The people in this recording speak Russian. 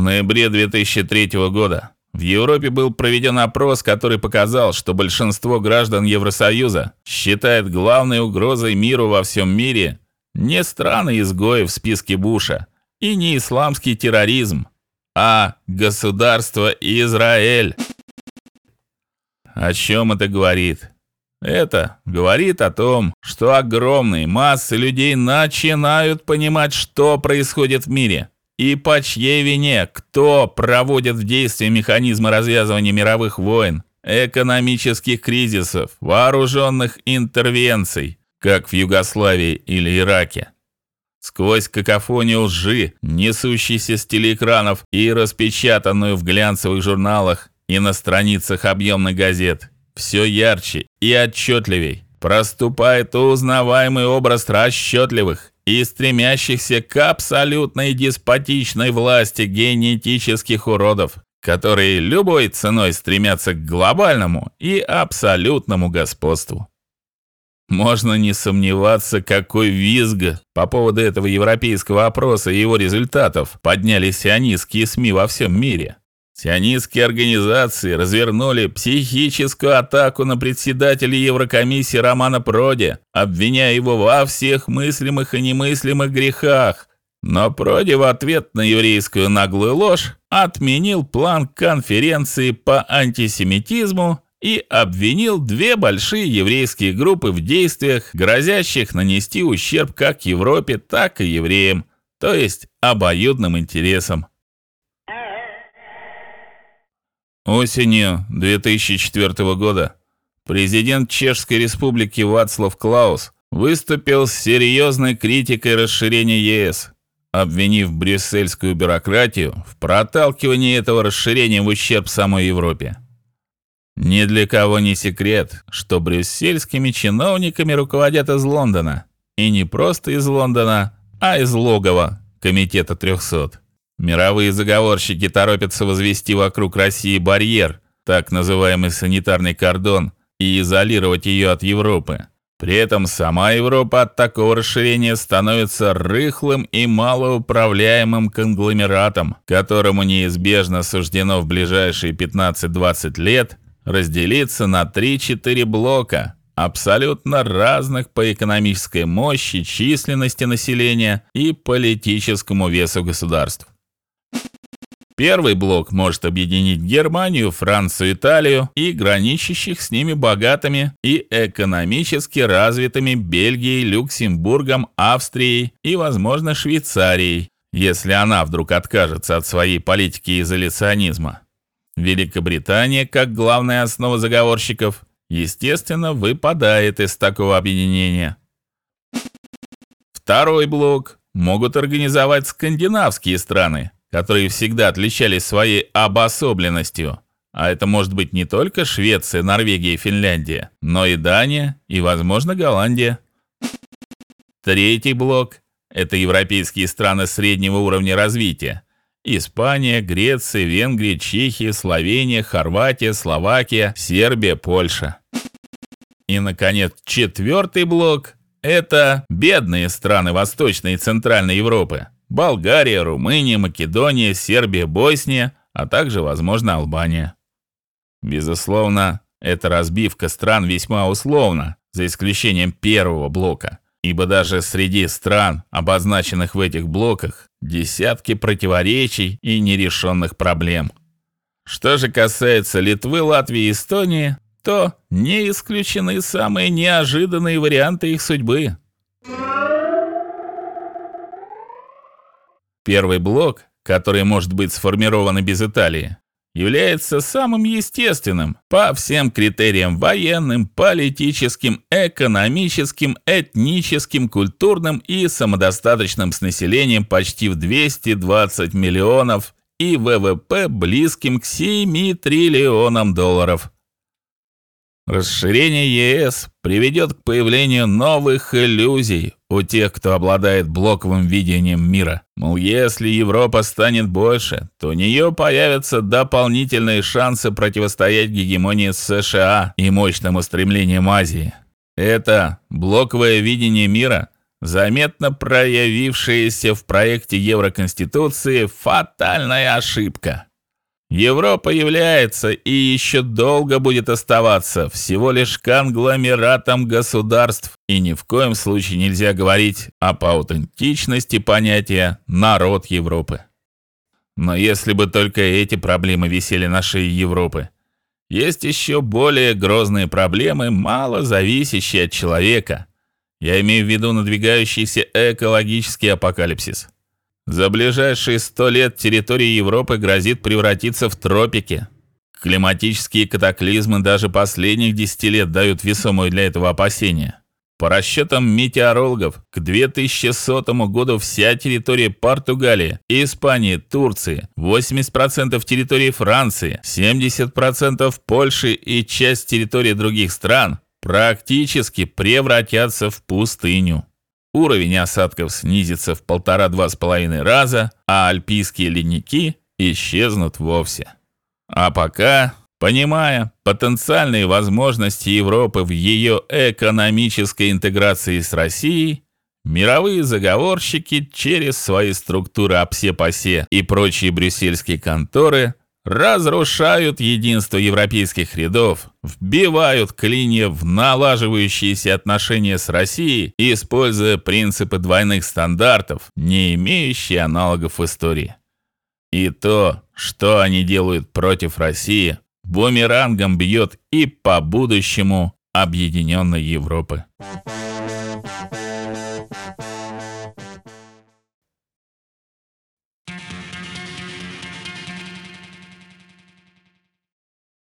В ноябре 2003 года в Европе был проведен опрос, который показал, что большинство граждан Евросоюза считает главной угрозой миру во всем мире не страны-изгои в списке Буша и не исламский терроризм, а государство Израиль. О чем это говорит? Это говорит о том, что огромные массы людей начинают понимать, что происходит в мире и по чьей вине, кто проводит в действие механизмы развязывания мировых войн, экономических кризисов, вооруженных интервенций, как в Югославии или Ираке. Сквозь какофонию лжи, несущейся с телеэкранов и распечатанную в глянцевых журналах и на страницах объемных газет, все ярче и отчетливей проступает узнаваемый образ расчетливых и стремящихся к абсолютной деспотичной власти генетических уродов, которые любой ценой стремятся к глобальному и абсолютному господству. Можно не сомневаться, какой визг по поводу этого европейского опроса и его результатов подняли сионистские СМИ во всем мире. Сионистские организации развернули психическую атаку на председателя Еврокомиссии Романа Проди, обвиняя его во всех мыслимых и немыслимых грехах. Но Проди в ответ на еврейскую наглую ложь отменил план конференции по антисемитизму и обвинил две большие еврейские группы в действиях, грозящих нанести ущерб как Европе, так и евреям, то есть обоюдным интересам. Осенью 2004 года президент Чешской Республики Вацлав Клаус выступил с серьезной критикой расширения ЕС, обвинив брюссельскую бюрократию в проталкивании этого расширения в ущерб самой Европе. Ни для кого не секрет, что брюссельскими чиновниками руководят из Лондона, и не просто из Лондона, а из логова комитета 300. Мировые заговорщики торопятся возвести вокруг России барьер, так называемый санитарный кордон, и изолировать ее от Европы. При этом сама Европа от такого расширения становится рыхлым и малоуправляемым конгломератом, которому неизбежно суждено в ближайшие 15-20 лет разделиться на 3-4 блока, абсолютно разных по экономической мощи, численности населения и политическому весу государств. Первый блок может объединить Германию, Францию, Италию и граничащих с ними богатыми и экономически развитыми Бельгией, Люксембургом, Австрией и, возможно, Швейцарией, если она вдруг откажется от своей политики изоляционизма. Великобритания, как главная основа заговорщиков, естественно, выпадает из такого объединения. Второй блок могут организовать скандинавские страны, которые всегда отличались своей обособленностью. А это может быть не только Швеция, Норвегия и Финляндия, но и Дания и, возможно, Голландия. Третий блок это европейские страны среднего уровня развития. Испания, Греция, Венгрия, Чехия, Словения, Хорватия, Словакия, Сербия, Польша. И наконец, четвертый блок это бедные страны Восточной и Центральной Европы. Болгария, Румыния, Македония, Сербия, Босния, а также, возможно, Албания. Безусловно, эта разбивка стран весьма условна, за исключением первого блока, ибо даже среди стран, обозначенных в этих блоках, десятки противоречий и нерешенных проблем. Что же касается Литвы, Латвии и Эстонии, то не исключены самые неожиданные варианты их судьбы. Первый блок, который может быть сформирован и без Италии, является самым естественным по всем критериям военным, политическим, экономическим, этническим, культурным и самодостаточным с населением почти в 220 миллионов и ВВП близким к 7 триллионам долларов. Расширение ЕС приведет к появлению новых иллюзий у тех, кто обладает блоковым видением мира. Мол, если Европа станет больше, то у нее появятся дополнительные шансы противостоять гегемонии США и мощному стремлениям Азии. Это блоковое видение мира заметно проявившаяся в проекте Евроконституции фатальная ошибка. Европа является и еще долго будет оставаться всего лишь конгломератом государств, и ни в коем случае нельзя говорить об аутентичности понятия народ Европы. Но если бы только эти проблемы висели на шее Европы, есть еще более грозные проблемы, мало зависящие от человека. Я имею в виду надвигающийся экологический апокалипсис. За ближайшие сто лет территория Европы грозит превратиться в тропики. Климатические катаклизмы даже последних 10 лет дают весомое для этого опасения. По расчетам метеорологов, к 2100 году вся территория Португалии, Испании, Турции, 80% территории Франции, 70% Польши и часть территории других стран практически превратятся в пустыню. Уровень осадков снизится в полтора-два с половиной раза, а альпийские ледники исчезнут вовсе. А пока, понимая потенциальные возможности Европы в ее экономической интеграции с Россией, мировые заговорщики через свои структуры ОПСЕ-ПОСЕ и прочие брюссельские конторы разрушают единство европейских рядов, вбивают клинья в налаживающиеся отношения с Россией, используя принципы двойных стандартов, не имеющие аналогов в истории. И то, что они делают против России, бумерангом бьет и по будущему объединенной Европы.